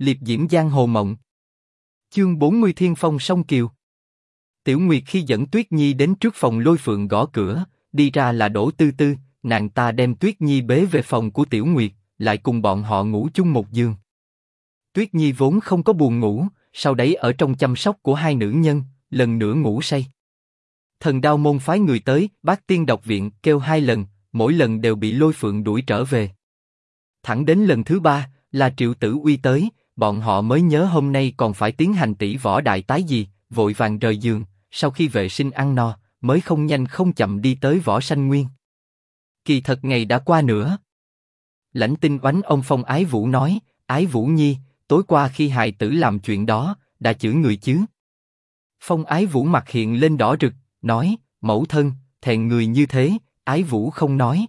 liệp diễm giang hồ mộng. Chương 40 Thiên Phong sông Kiều. Tiểu Nguyệt khi dẫn Tuyết Nhi đến trước phòng lôi phượng gõ cửa, đi ra là đổ Tư Tư, nàng ta đem Tuyết Nhi bế về phòng của Tiểu Nguyệt, lại cùng bọn họ ngủ chung một giường. Tuyết Nhi vốn không có buồn ngủ, sau đấy ở trong chăm sóc của hai nữ nhân, lần nữa ngủ say. Thần đao môn phái người tới, bác tiên độc viện kêu hai lần, mỗi lần đều bị lôi phượng đuổi trở về. Thẳng đến lần thứ ba, là triệu tử uy tới, bọn họ mới nhớ hôm nay còn phải tiến hành tỷ võ đại tái gì, vội vàng rời giường, sau khi vệ sinh ăn no, mới không nhanh không chậm đi tới võ sanh nguyên. Kỳ thật ngày đã qua nữa. Lãnh tinh oánh ông phong ái vũ nói, ái vũ nhi, tối qua khi hài tử làm chuyện đó, đã chửi người chứ? Phong ái vũ mặt hiện lên đỏ rực, nói, mẫu thân, thẹn người như thế, ái vũ không nói.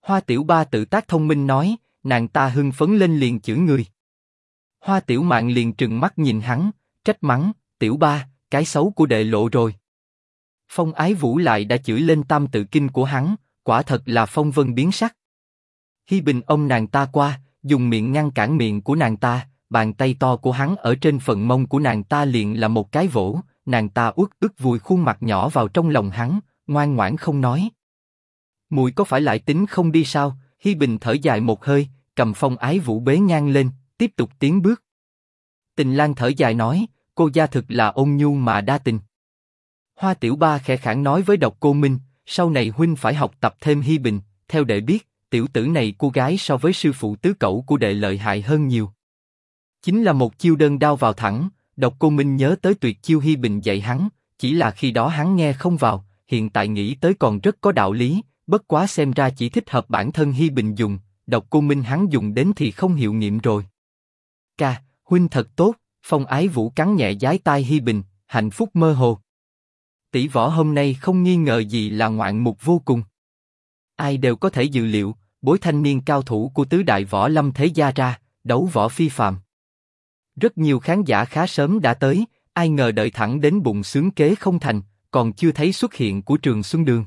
Hoa tiểu ba tự tác thông minh nói, nàng ta hưng phấn lên liền chửi người. Hoa tiểu mạng liền trừng mắt nhìn hắn, trách mắng, tiểu ba, cái xấu của đệ lộ rồi. Phong ái vũ lại đã chửi lên tam tự kinh của hắn, quả thật là phong vân biến sắc. Hi bình ông nàng ta qua, dùng miệng ngăn cản miệng của nàng ta, bàn tay to của hắn ở trên phần mông của nàng ta liền là một cái vỗ, nàng ta uất ức vùi khuôn mặt nhỏ vào trong lòng hắn, ngoan ngoãn không nói. Mùi có phải lại tính không đi sao? Hi Bình thở dài một hơi, cầm phong ái vũ bế ngang lên, tiếp tục tiến bước. Tình Lan thở dài nói, cô gia thực là ôn nhu mà đa tình. Hoa Tiểu Ba khẽ khàng nói với Độc Cô Minh, sau này huynh phải học tập thêm Hi Bình, theo đệ biết, tiểu tử này cô gái so với sư phụ tứ cậu của đệ lợi hại hơn nhiều. Chính là một chiêu đơn đao vào thẳng, Độc Cô Minh nhớ tới tuyệt chiêu Hi Bình dạy hắn, chỉ là khi đó hắn nghe không vào, hiện tại nghĩ tới còn rất có đạo lý, bất quá xem ra chỉ thích hợp bản thân Hi Bình dùng, Độc Cô Minh hắn dùng đến thì không hiệu nghiệm rồi. Ca, huynh thật tốt, Phong Ái Vũ cắn nhẹ giái tai Hi Bình, hạnh phúc mơ hồ. Tỷ võ hôm nay không nghi ngờ gì là ngoạn mục vô cùng. Ai đều có thể dự liệu, bối thanh niên cao thủ của tứ đại võ lâm thế gia ra, đấu võ phi phàm. Rất nhiều khán giả khá sớm đã tới, ai ngờ đợi thẳng đến bụng sướng kế không thành, còn chưa thấy xuất hiện của Trường Xuân Đường.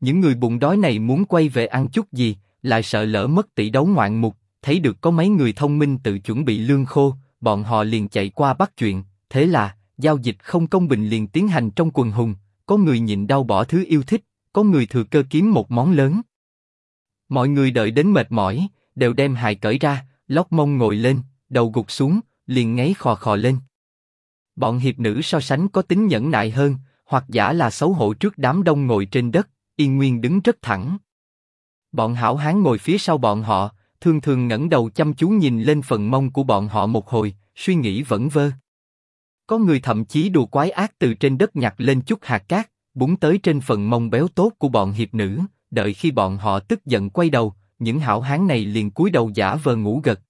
Những người bụng đói này muốn quay về ăn chút gì, lại sợ lỡ mất tỷ đấu ngoạn mục, thấy được có mấy người thông minh tự chuẩn bị lương khô, bọn họ liền chạy qua bắt chuyện, thế là giao dịch không công bình liền tiến hành trong quần hùng, có người nhịn đau bỏ thứ yêu thích, có người thừa cơ kiếm một món lớn. Mọi người đợi đến mệt mỏi, đều đem hài cởi ra, lóc mông ngồi lên, đầu gục xuống, liền ngáy khò khò lên. Bọn hiệp nữ so sánh có tính nhẫn nại hơn, hoặc giả là xấu hổ trước đám đông ngồi trên đất, yên nguyên đứng rất thẳng. Bọn hảo hán ngồi phía sau bọn họ, thường thường ngẩng đầu chăm chú nhìn lên phần mông của bọn họ một hồi, suy nghĩ vẫn vơ. Có người thậm chí đùa quái ác từ trên đất nhặt lên chút hạt cát, búng tới trên phần mông béo tốt của bọn hiệp nữ, đợi khi bọn họ tức giận quay đầu, những hảo hán này liền cúi đầu giả vờ ngủ gật.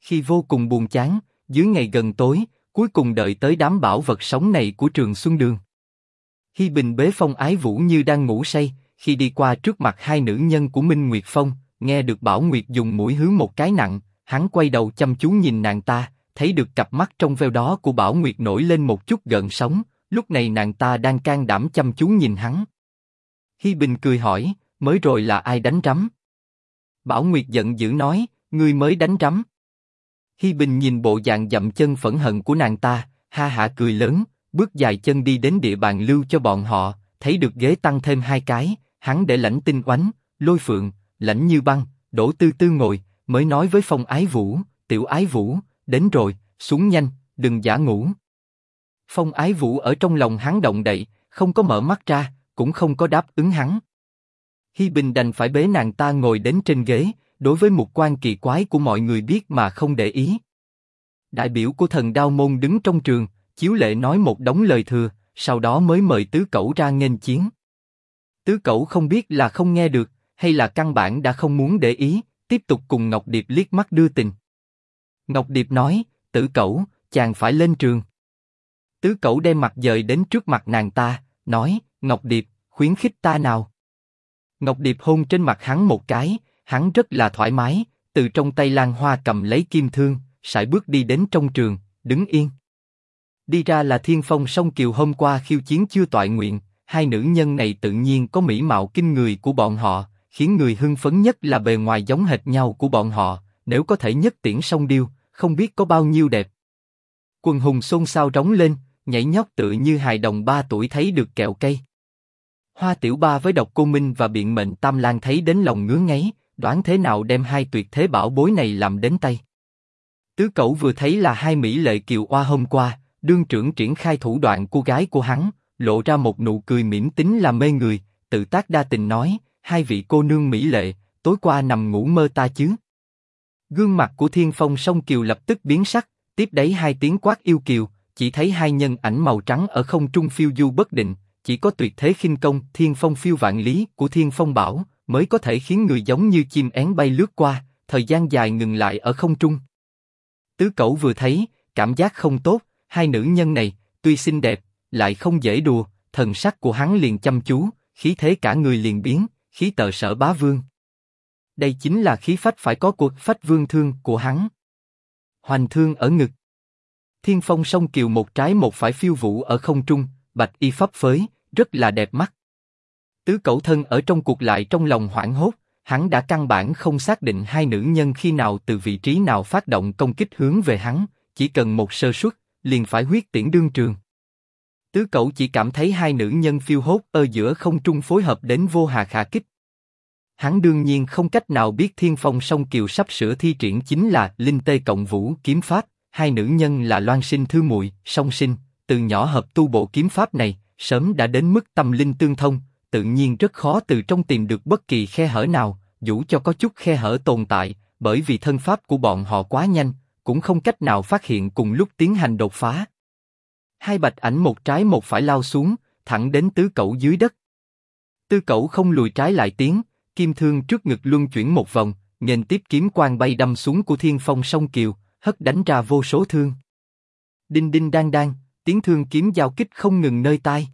Khi vô cùng buồn chán, dưới ngày gần tối, cuối cùng đợi tới đám bảo vật sống này của Trường Xuân Đường. Hi Bình bế phong ái vũ như đang ngủ say, khi đi qua trước mặt hai nữ nhân của Minh Nguyệt Phong, nghe được Bảo Nguyệt dùng mũi hướng một cái nặng, hắn quay đầu chăm chú nhìn nàng ta, thấy được cặp mắt trong veo đó của Bảo Nguyệt nổi lên một chút gợn sóng, lúc này nàng ta đang can đảm chăm chú nhìn hắn. Hi Bình cười hỏi, mới rồi là ai đánh rắm? Bảo Nguyệt giận dữ nói, ngươi mới đánh rắm. Hi Bình nhìn bộ dạng dậm chân phẫn hận của nàng ta, ha hả cười lớn, bước dài chân đi đến địa bàn lưu cho bọn họ, thấy được ghế tăng thêm hai cái, hắn để lãnh tinh oánh, lôi phượng, lãnh như băng, đổ tư tư ngồi, mới nói với phong ái vũ, tiểu ái vũ, đến rồi, xuống nhanh, đừng giả ngủ. Phong ái vũ ở trong lòng hắn động đậy, không có mở mắt ra, cũng không có đáp ứng hắn. Hi Bình đành phải bế nàng ta ngồi đến trên ghế, đối với một quan kỳ quái của mọi người biết mà không để ý. Đại biểu của thần đao môn đứng trong trường, chiếu lệ nói một đống lời thừa, sau đó mới mời tứ cẩu ra nghênh chiến. Tứ cẩu không biết là không nghe được, hay là căn bản đã không muốn để ý, tiếp tục cùng Ngọc Điệp liếc mắt đưa tình. Ngọc Điệp nói, tử cẩu, chàng phải lên trường. Tứ cẩu đem mặt dời đến trước mặt nàng ta, nói, Ngọc Điệp, khuyến khích ta nào. Ngọc Điệp hôn trên mặt hắn một cái, hắn rất là thoải mái, từ trong tay Lan Hoa cầm lấy kim thương, sải bước đi đến trong trường, đứng yên. Đi ra là Thiên Phong sông Kiều hôm qua khiêu chiến chưa toại nguyện, hai nữ nhân này tự nhiên có mỹ mạo kinh người của bọn họ, khiến người hưng phấn nhất là bề ngoài giống hệt nhau của bọn họ, nếu có thể nhất tiễn song điêu, không biết có bao nhiêu đẹp. Quần hùng xôn xao rống lên, nhảy nhót tự như hài đồng ba tuổi thấy được kẹo cây. Hoa Tiểu Ba với độc cô Minh và biện mệnh Tam Lan thấy đến lòng ngứa ngáy, đoán thế nào đem hai tuyệt thế bảo bối này làm đến tay. Tứ Cẩu vừa thấy là hai mỹ lệ kiều oa hôm qua, đương trưởng triển khai thủ đoạn cô gái của hắn, lộ ra một nụ cười mỉm tính là mê người, tự tác đa tình nói, hai vị cô nương mỹ lệ, tối qua nằm ngủ mơ ta chứ. Gương mặt của Thiên Phong Song Kiều lập tức biến sắc, tiếp đấy hai tiếng quát yêu kiều, chỉ thấy hai nhân ảnh màu trắng ở không trung phiêu du bất định, chỉ có tuyệt thế khinh công Thiên Phong phiêu vạn lý của Thiên Phong Bảo mới có thể khiến người giống như chim én bay lướt qua, thời gian dài ngừng lại ở không trung. Tứ Cẩu vừa thấy, cảm giác không tốt, hai nữ nhân này, tuy xinh đẹp, lại không dễ đùa, thần sắc của hắn liền chăm chú, khí thế cả người liền biến, khí tợ sở bá vương. Đây chính là khí phách phải có cuộc phách vương thương của hắn. Hoành thương ở ngực. Thiên phong sông kiều một trái một phải phiêu vũ ở không trung, bạch y pháp phới, rất là đẹp mắt. Tứ cẩu thân ở trong cuộc lại trong lòng hoảng hốt, hắn đã căn bản không xác định hai nữ nhân khi nào từ vị trí nào phát động công kích hướng về hắn, chỉ cần một sơ suất, liền phải huyết tiễn đương trường. Tứ cậu chỉ cảm thấy hai nữ nhân phiêu hốt ở giữa không trung phối hợp đến vô hà khả kích. Hắn đương nhiên không cách nào biết thiên phong song kiều sắp sửa thi triển chính là linh tê cộng vũ kiếm pháp, hai nữ nhân là loan sinh thư muội, song sinh, từ nhỏ hợp tu bộ kiếm pháp này, sớm đã đến mức tâm linh tương thông, tự nhiên rất khó từ trong tìm được bất kỳ khe hở nào, dù cho có chút khe hở tồn tại, bởi vì thân pháp của bọn họ quá nhanh, cũng không cách nào phát hiện cùng lúc tiến hành đột phá. Hai bạch ảnh một trái một phải lao xuống, thẳng đến tứ cẩu dưới đất. Tư cẩu không lùi trái lại tiến, kim thương trước ngực luân chuyển một vòng, nghênh tiếp kiếm quang bay đâm xuống của thiên phong sông kiều, hất đánh ra vô số thương. Đinh đinh đang đang, tiếng thương kiếm giao kích không ngừng nơi tai.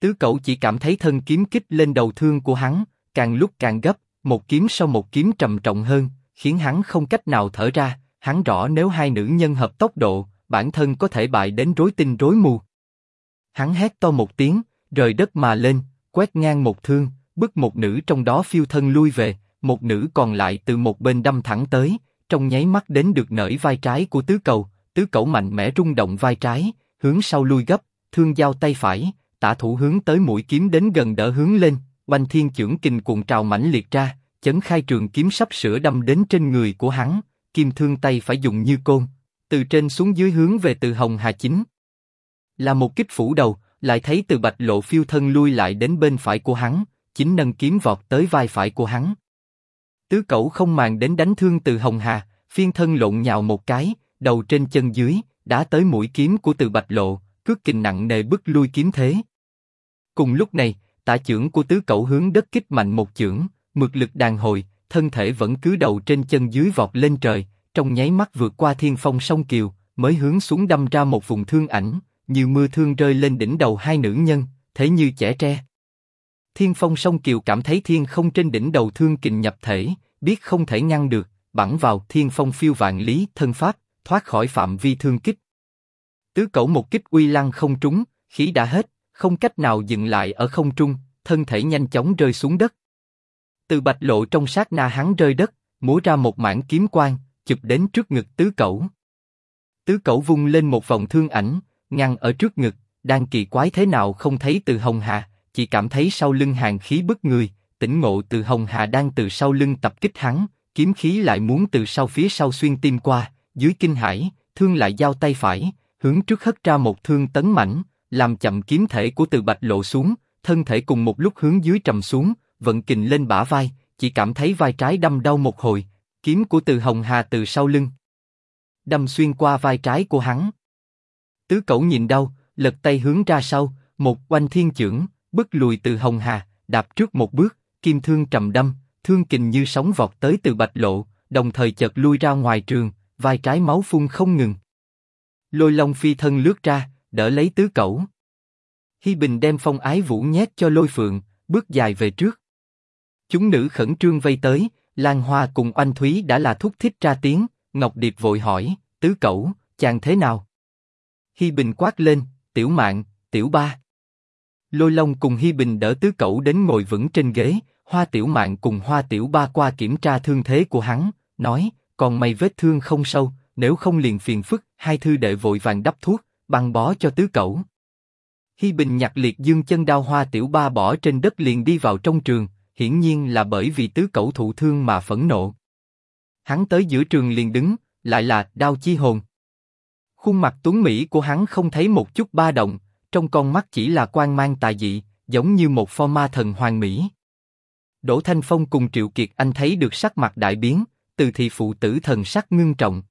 Tứ cẩu chỉ cảm thấy thân kiếm kích lên đầu thương của hắn, càng lúc càng gấp, một kiếm sau một kiếm trầm trọng hơn, khiến hắn không cách nào thở ra. Hắn rõ nếu hai nữ nhân hợp tốc độ, bản thân có thể bại đến rối tinh rối mù. Hắn hét to một tiếng, rời đất mà lên, quét ngang một thương, bức một nữ trong đó phiêu thân lui về, một nữ còn lại từ một bên đâm thẳng tới, trong nháy mắt đến được nở vai trái của tứ cầu, tứ cẩu mạnh mẽ rung động vai trái, hướng sau lui gấp, thương giao tay phải, tả thủ hướng tới mũi kiếm đến gần đỡ hướng lên, oanh thiên chưởng kình cuồng trào mãnh liệt ra, chấn khai trường kiếm sắp sửa đâm đến trên người của hắn, kim thương tay phải dùng như côn, từ trên xuống dưới hướng về từ hồng hà chính. Là một kích phủ đầu, lại thấy từ bạch lộ phiêu thân lui lại đến bên phải của hắn, chính nâng kiếm vọt tới vai phải của hắn. Tứ cẩu không màng đến đánh thương từ hồng hà, phiên thân lộn nhào một cái, đầu trên chân dưới, đã tới mũi kiếm của từ bạch lộ, cước kình nặng nề bức lui kiếm thế. Cùng lúc này, tả trưởng của tứ cẩu hướng đất kích mạnh một chưởng, mực lực đàn hồi, thân thể vẫn cứ đầu trên chân dưới vọt lên trời, trong nháy mắt vượt qua thiên phong sông kiều, mới hướng xuống đâm ra một vùng thương ảnh, như mưa thương rơi lên đỉnh đầu hai nữ nhân, thế như chẻ tre. Thiên phong sông kiều cảm thấy thiên không trên đỉnh đầu thương kình nhập thể, biết không thể ngăn được, bắn vào thiên phong phiêu vạn lý thân pháp, thoát khỏi phạm vi thương kích. Tứ cẩu một kích uy lăng không trúng, khí đã hết, không cách nào dừng lại ở không trung, thân thể nhanh chóng rơi xuống đất. Từ bạch lộ trong sát na hắn rơi đất, múa ra một mảng kiếm quang, chụp đến trước ngực tứ cẩu. Tứ cẩu vung lên một vòng thương ảnh, ngăn ở trước ngực, đang kỳ quái thế nào không thấy từ hồng hà, chỉ cảm thấy sau lưng hàng khí bức người, tỉnh ngộ từ hồng hà đang từ sau lưng tập kích hắn, kiếm khí lại muốn từ sau phía sau xuyên tim qua, dưới kinh hải, thương lại giao tay phải, hướng trước hất ra một thương tấn mảnh, làm chậm kiếm thể của từ bạch lộ xuống, thân thể cùng một lúc hướng dưới trầm xuống, vận kình lên bả vai, chỉ cảm thấy vai trái đâm đau một hồi, kiếm của từ hồng hà từ sau lưng, đâm xuyên qua vai trái của hắn. Tứ cẩu nhìn đau, lật tay hướng ra sau, một oanh thiên chưởng, bước lùi từ hồng hà, đạp trước một bước, kim thương trầm đâm, thương kình như sóng vọt tới từ bạch lộ, đồng thời chợt lui ra ngoài trường, vai trái máu phun không ngừng. Lôi long phi thân lướt ra, đỡ lấy tứ cẩu. Hi Bình đem phong ái vũ nhét cho lôi phượng, bước dài về trước. Chúng nữ khẩn trương vây tới, Lan Hoa cùng Oanh Thúy đã là thúc thích ra tiếng, Ngọc Điệp vội hỏi, tứ cẩu, chàng thế nào? Hi Bình quát lên, tiểu mạng, tiểu ba. Lôi Long cùng Hi Bình đỡ tứ cẩu đến ngồi vững trên ghế, Hoa Tiểu Mạng cùng Hoa Tiểu Ba qua kiểm tra thương thế của hắn, nói, còn mày vết thương không sâu, nếu không liền phiền phức, hai thư đệ vội vàng đắp thuốc, băng bó cho tứ cẩu. Hi Bình nhặt liệt dương chân đao hoa tiểu ba bỏ trên đất liền đi vào trong trường, hiển nhiên là bởi vì tứ cẩu thụ thương mà phẫn nộ. Hắn tới giữa trường liền đứng, lại là đao chi hồn. Khuôn mặt tuấn mỹ của hắn không thấy một chút ba động, trong con mắt chỉ là quan mang tà dị, giống như một pho ma thần hoàng mỹ. Đỗ Thanh Phong cùng Triệu Kiệt Anh thấy được sắc mặt đại biến, từ thị phụ tử thần sắc ngưng trọng.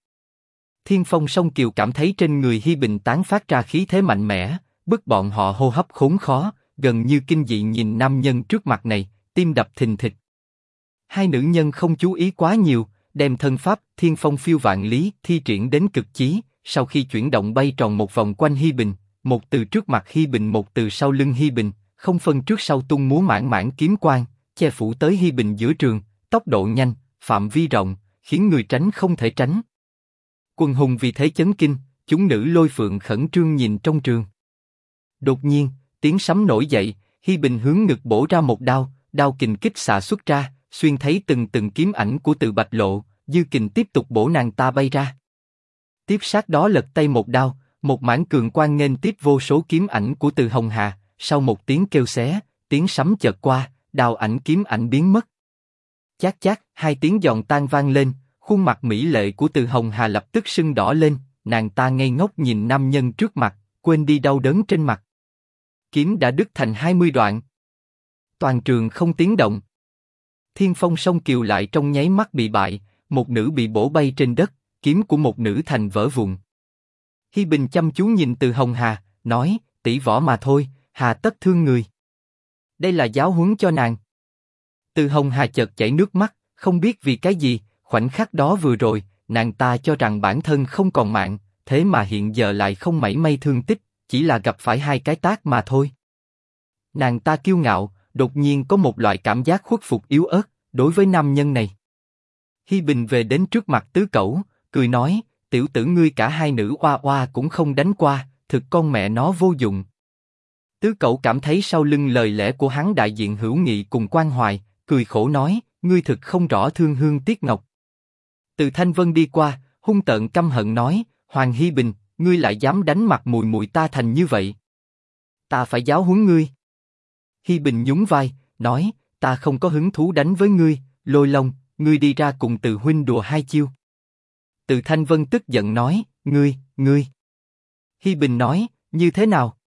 Thiên Phong Song Kiều cảm thấy trên người Hi Bình tán phát ra khí thế mạnh mẽ, bức bọn họ hô hấp khốn khó, gần như kinh dị nhìn nam nhân trước mặt này, tim đập thình thịch. Hai nữ nhân không chú ý quá nhiều, đem thân pháp Thiên Phong phiêu vạn lý thi triển đến cực chí, sau khi chuyển động bay tròn một vòng quanh Hi Bình, một từ trước mặt Hi Bình một từ sau lưng Hi Bình, không phân trước sau tung múa mãn mãn kiếm quang, che phủ tới Hi Bình giữa trường, tốc độ nhanh, phạm vi rộng, khiến người tránh không thể tránh. Quân hùng vì thế chấn kinh, chúng nữ lôi phượng khẩn trương nhìn trong trường. Đột nhiên, tiếng sấm nổi dậy, Hi Bình hướng ngực bổ ra một đao, đao kình kích xạ xuất ra, xuyên thấy từng từng kiếm ảnh của Từ Bạch Lộ, dư kình tiếp tục bổ nàng ta bay ra. Tiếp sát đó lật tay một đao, một mảng cường quang nghênh tiếp vô số kiếm ảnh của Từ Hồng Hà, sau một tiếng kêu xé, tiếng sấm chợt qua, đao ảnh kiếm ảnh biến mất. Chát chát, hai tiếng giòn tan vang lên, khuôn mặt mỹ lệ của Từ Hồng Hà lập tức sưng đỏ lên, nàng ta ngây ngốc nhìn nam nhân trước mặt, quên đi đau đớn trên mặt. Kiếm đã đứt thành 20 đoạn. Toàn trường không tiếng động. Thiên phong sông kiều lại trong nháy mắt bị bại, một nữ bị bổ bay trên đất, kiếm của một nữ thành vỡ vụn. Hi Bình chăm chú nhìn Từ Hồng Hà, nói, tỷ võ mà thôi, hà tất thương người. Đây là giáo huấn cho nàng. Từ Hồng Hà chợt chảy nước mắt, không biết vì cái gì, khoảnh khắc đó vừa rồi, nàng ta cho rằng bản thân không còn mạng, thế mà hiện giờ lại không mảy may thương tích, chỉ là gặp phải hai cái tác mà thôi. Nàng ta kiêu ngạo, đột nhiên có một loại cảm giác khuất phục yếu ớt đối với nam nhân này. Hi Bình về đến trước mặt tứ cẩu, cười nói, tiểu tử ngươi cả hai nữ oa oa cũng không đánh qua, thực con mẹ nó vô dụng. Tứ cậu cảm thấy sau lưng lời lẽ của hắn đại diện hữu nghị cùng quan hoài, cười khổ nói, ngươi thực không rõ thương hương tiếc ngọc. Từ Thanh Vân đi qua, hung tợn căm hận nói, Hoàng Hi Bình, ngươi lại dám đánh mặt mùi mùi ta thành như vậy. Ta phải giáo huấn ngươi. Hi Bình nhún vai, nói, ta không có hứng thú đánh với ngươi, lôi long, ngươi đi ra cùng từ huynh đùa hai chiêu. Từ Thanh Vân tức giận nói, ngươi, ngươi. Hi Bình nói, như thế nào?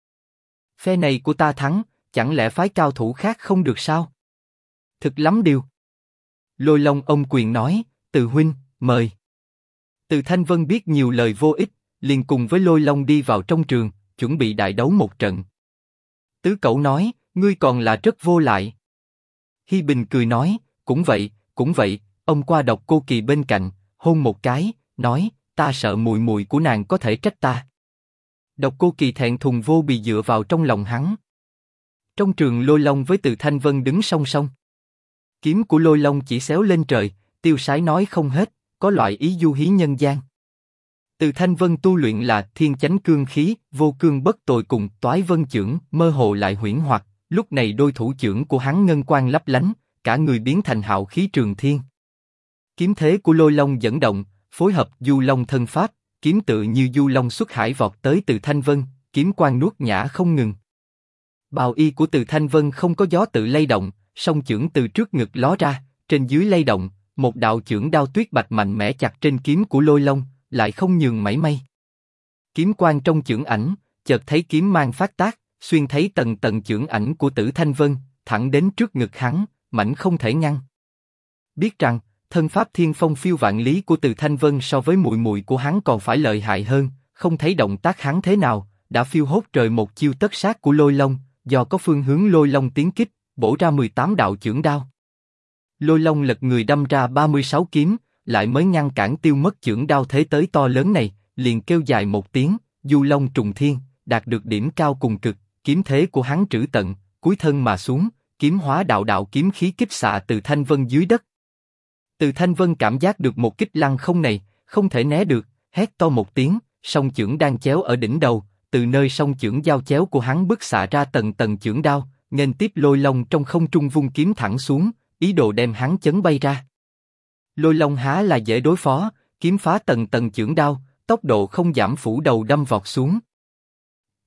Phe này của ta thắng, chẳng lẽ phái cao thủ khác không được sao? Thực lắm điều. Lôi Long ông quyền nói, Từ huynh, mời. Từ Thanh Vân biết nhiều lời vô ích, liền cùng với Lôi Long đi vào trong trường, chuẩn bị đại đấu một trận. Tứ Cẩu nói, ngươi còn là rất vô lại. Hi Bình cười nói, cũng vậy, cũng vậy. Ông qua độc cô kỳ bên cạnh, hôn một cái, nói, ta sợ mùi mùi của nàng có thể trách ta. Độc cô kỳ thẹn thùng vô bị dựa vào trong lòng hắn. Trong trường lôi long với từ thanh vân đứng song song. Kiếm của lôi long chỉ xéo lên trời, tiêu sái nói không hết, có loại ý du hí nhân gian. Từ thanh vân tu luyện là thiên chánh cương khí, vô cương bất tồi cùng toái vân trưởng, mơ hồ lại huyễn hoặc. Lúc này đôi thủ trưởng của hắn ngân quang lấp lánh, cả người biến thành hạo khí trường thiên. Kiếm thế của lôi long dẫn động, phối hợp du long thân pháp, kiếm tự như du long xuất hải vọt tới từ thanh vân, kiếm quang nuốt nhã không ngừng. Bào y của từ thanh vân không có gió tự lay động, song chưởng từ trước ngực ló ra, trên dưới lay động, một đạo chưởng đao tuyết bạch mạnh mẽ chặt trên kiếm của lôi long, lại không nhường mảy may. Kiếm quang trong chưởng ảnh, chợt thấy kiếm mang phát tác, xuyên thấy tầng tầng chưởng ảnh của tử thanh vân, thẳng đến trước ngực hắn, mảnh không thể ngăn. Biết rằng thân pháp thiên phong phiêu vạn lý của từ thanh vân so với muội muội của hắn còn phải lợi hại hơn, không thấy động tác hắn thế nào, đã phiêu hốt trời một chiêu tất sát của lôi long, do có phương hướng lôi long tiến kích, bổ ra 18 đạo chưởng đao. Lôi long lật người đâm ra 36 kiếm, lại mới ngăn cản tiêu mất chưởng đao thế tới to lớn này, liền kêu dài một tiếng, du long trùng thiên, đạt được điểm cao cùng cực, kiếm thế của hắn trữ tận, cuối thân mà xuống, kiếm hóa đạo đạo kiếm khí kích xạ từ thanh vân dưới đất. Từ thanh vân cảm giác được một kích lăng không này, không thể né được, hét to một tiếng, song chưởng đang chéo ở đỉnh đầu, từ nơi song chưởng giao chéo của hắn bức xạ ra tầng tầng chưởng đao, nên tiếp lôi long trong không trung vung kiếm thẳng xuống, ý đồ đem hắn chấn bay ra. Lôi long há là dễ đối phó, kiếm phá tầng tầng chưởng đao, tốc độ không giảm phủ đầu đâm vọt xuống.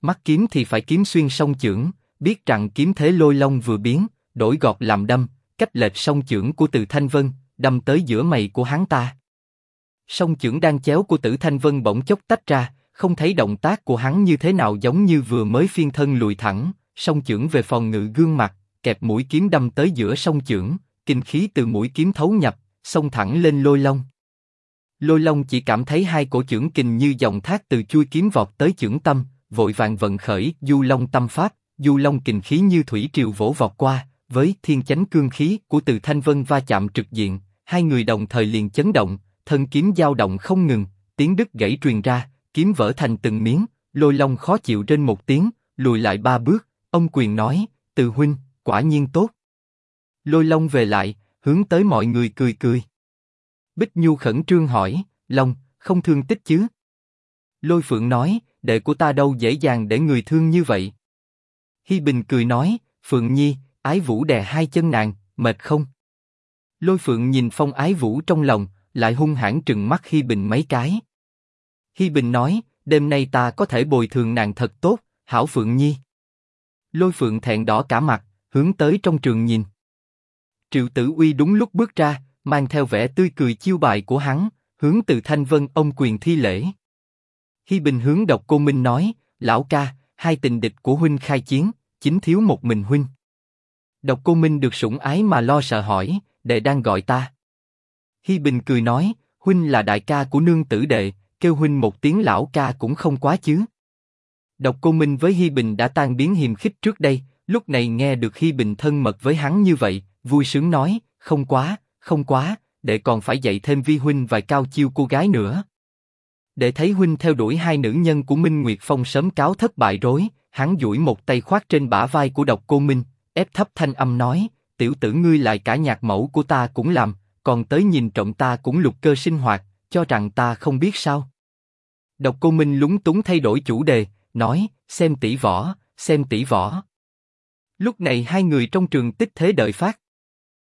Mắt kiếm thì phải kiếm xuyên sông chưởng, biết rằng kiếm thế lôi long vừa biến, đổi gọt làm đâm, cách lệch sông chưởng của Từ Thanh Vân, đâm tới giữa mày của hắn ta. Sông chưởng đang chéo của Tử Thanh Vân bỗng chốc tách ra, không thấy động tác của hắn như thế nào giống như vừa mới phiên thân lùi thẳng, song chưởng về phòng ngự gương mặt, kẹp mũi kiếm đâm tới giữa song chưởng, kinh khí từ mũi kiếm thấu nhập, xông thẳng lên lôi long. Lôi long chỉ cảm thấy hai cổ chưởng kình như dòng thác từ chui kiếm vọt tới chưởng tâm, vội vàng vận khởi du long tâm pháp, du long kình khí như thủy triều vỗ vọt qua, với thiên chánh cương khí của từ thanh vân va chạm trực diện, hai người đồng thời liền chấn động, thân kiếm dao động không ngừng, tiếng đứt gãy truyền ra, kiếm vỡ thành từng miếng, lôi long khó chịu trên một tiếng, lùi lại ba bước, ông quyền nói, từ huynh, quả nhiên tốt. Lôi long về lại, hướng tới mọi người cười cười. Bích Nhu khẩn trương hỏi, Long, không thương tích chứ? Lôi Phượng nói, đệ của ta đâu dễ dàng để người thương như vậy. Hi Bình cười nói, Phượng Nhi, ái vũ đè hai chân nàng, mệt không? Lôi Phượng nhìn phong ái vũ trong lòng, lại hung hãn trừng mắt Hi Bình mấy cái. Hi Bình nói, đêm nay ta có thể bồi thường nàng thật tốt, hảo Phượng Nhi. Lôi Phượng thẹn đỏ cả mặt, hướng tới trong trường nhìn. Triệu Tử Uy đúng lúc bước ra, mang theo vẻ tươi cười chiêu bài của hắn, hướng từ Thanh Vân ông quyền thi lễ. Hi Bình hướng độc cô Minh nói, lão ca, hai tình địch của huynh khai chiến, chính thiếu một mình huynh. Độc cô Minh được sủng ái mà lo sợ hỏi, đệ đang gọi ta. Hi Bình cười nói, huynh là đại ca của nương tử đệ, kêu huynh một tiếng lão ca cũng không quá chứ. Độc Cô Minh với Hi Bình đã tan biến hiềm khích trước đây, lúc này nghe được Hi Bình thân mật với hắn như vậy, vui sướng nói, không quá, không quá, đệ còn phải dạy thêm Vi huynh vài cao chiêu cô gái nữa. Để thấy huynh theo đuổi hai nữ nhân của Minh Nguyệt Phong sớm cáo thất bại rối, hắn duỗi một tay khoát trên bả vai của Độc Cô Minh, ép thấp thanh âm nói, tiểu tử ngươi lại cả nhạc mẫu của ta cũng làm, còn tới nhìn trọng ta cũng lục cơ sinh hoạt, cho rằng ta không biết sao? Độc Cô Minh lúng túng thay đổi chủ đề, nói, xem tỷ võ, xem tỷ võ. Lúc này hai người trong trường tích thế đợi phát,